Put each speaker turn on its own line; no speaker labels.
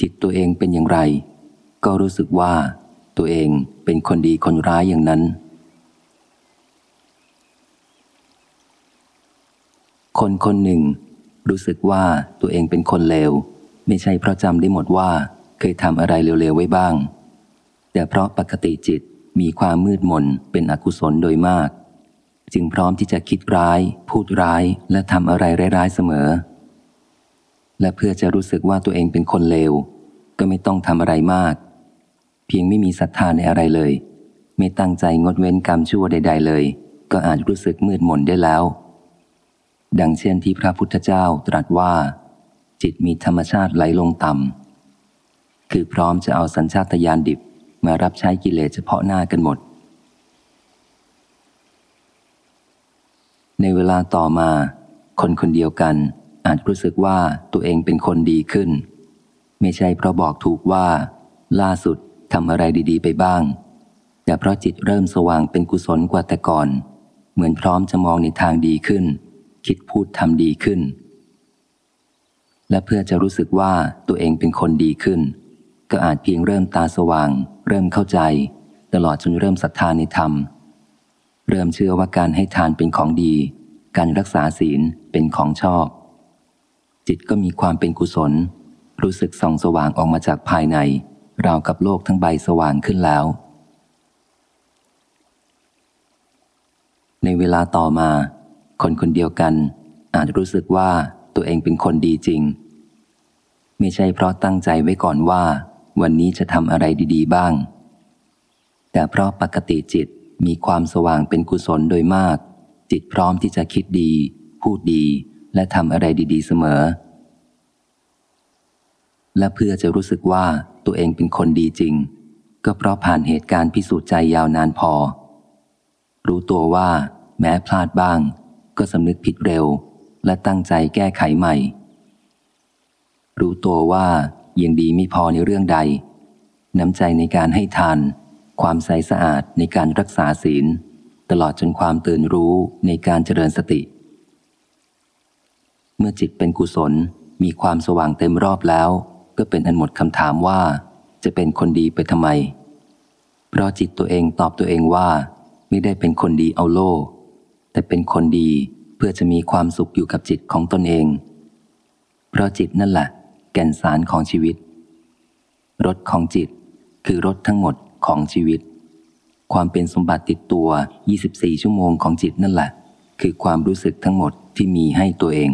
จิตตัวเองเป็นอย่างไร ก็รู้สึกว่าตัวเองเป็นคนดีคนร้ายอย่างนั้น คนคนหนึ่ง รู้สึกว่าตัวเองเป็นคนเลว ไม่ใช่เพราะจำได้หมดว่าเคยทำอะไรเลวๆไว้บ้าง แต่เพราะปกติจิตมีความมืดมนเป็นอกุศลโดยมาก จึงพร้อมที่จะคิดร้าย พูดร้ายและทำอะไรร้ายๆเสมอ และเพื่อจะรู้สึกว่าตัวเองเป็นคนเลว ก็ไม่ต้องทำอะไรมาก เพียงไม่มีศรัทธาในอะไรเลย ไม่ตั้งใจงดเว้นกรรมชั่วใด ๆ เลย ก็อาจรู้สึกมืดมนได้แล้ว ดังเช่นที่พระพุทธเจ้าตรัสว่า จิตมีธรรมชาติไหลลงต่ำคือพร้อมจะเอาสัญชาตญาณดิบมารับใช้กิเลสเฉพาะหน้ากันหมด ในเวลาต่อมา คนคนเดียวกัน อาจรู้สึกว่าตัวเองเป็นคนดีขึ้น ไม่ใช่เพราะบอกถูกว่า ล่าสุดทำอะไรดีๆ ไปบ้าง แต่เพราะจิตเริ่มสว่างเป็นกุศลกว่าแต่ก่อน เหมือนพร้อมจะมองในทางดีขึ้น คิดพูดทำดีขึ้น และเพื่อจะรู้สึกว่าตัวเองเป็นคนดีขึ้น ก็อาจเพียงเริ่มตาสว่าง เริ่มเข้าใจ ตลอดจนเริ่มศรัทธาในธรรม เริ่มเชื่อว่าการให้ทานเป็นของดี การรักษาศีลเป็นของชอบ จิตก็มีความเป็นกุศล รู้สึกส่องสว่างออกมาจากภายใน ราวกับโลกทั้งใบสว่างขึ้นแล้ว ในเวลาต่อมา คนคนเดียวกัน อาจรู้สึกว่าตัวเองเป็นคนดีจริง ไม่ใช่เพราะตั้งใจไว้ก่อนว่า วันนี้จะทำอะไรดีๆบ้าง แต่เพราะปกติจิตมีความสว่างเป็นกุศลโดยมาก จิตพร้อมที่จะคิดดี พูดดี และทำอะไรดี ๆ เสมอ และเพื่อจะรู้สึกว่าตัวเองเป็นคนดีจริง ก็เพราะผ่านเหตุการณ์พิสูจน์ใจยาวนานพอ รู้ตัวว่า แม้พลาดบ้าง ก็สำนึกผิดเร็ว และตั้งใจแก้ไขใหม่ รู้ตัวว่ายังดีไม่พอในเรื่องใด น้ำใจในการให้ทาน ความใสสะอาดในการรักษาศีล ตลอดจนความตื่นรู้ในการเจริญสติ เมื่อจิตเป็นกุศลมีความสว่างเต็มรอบแล้ว ก็เป็นอันหมดคำถามว่า จะเป็นคนดีไปทำไม เพราะจิตตัวเองตอบตัวเองว่า ไม่ได้เป็นคนดีเอาโลแต่เป็นคนดีเพื่อจะมีความสุขอยู่กับจิตของตนเอง เพราะจิตนั่นแหละ แก่นสารของชีวิตรถของจิตคือรถทั้งหมดของชีวิต ความเป็นสมบัติติดตัว 24 ชั่วโมงของจิตนั่นแหละ คือความรู้สึกทั้งหมดที่มีให้ตัวเอง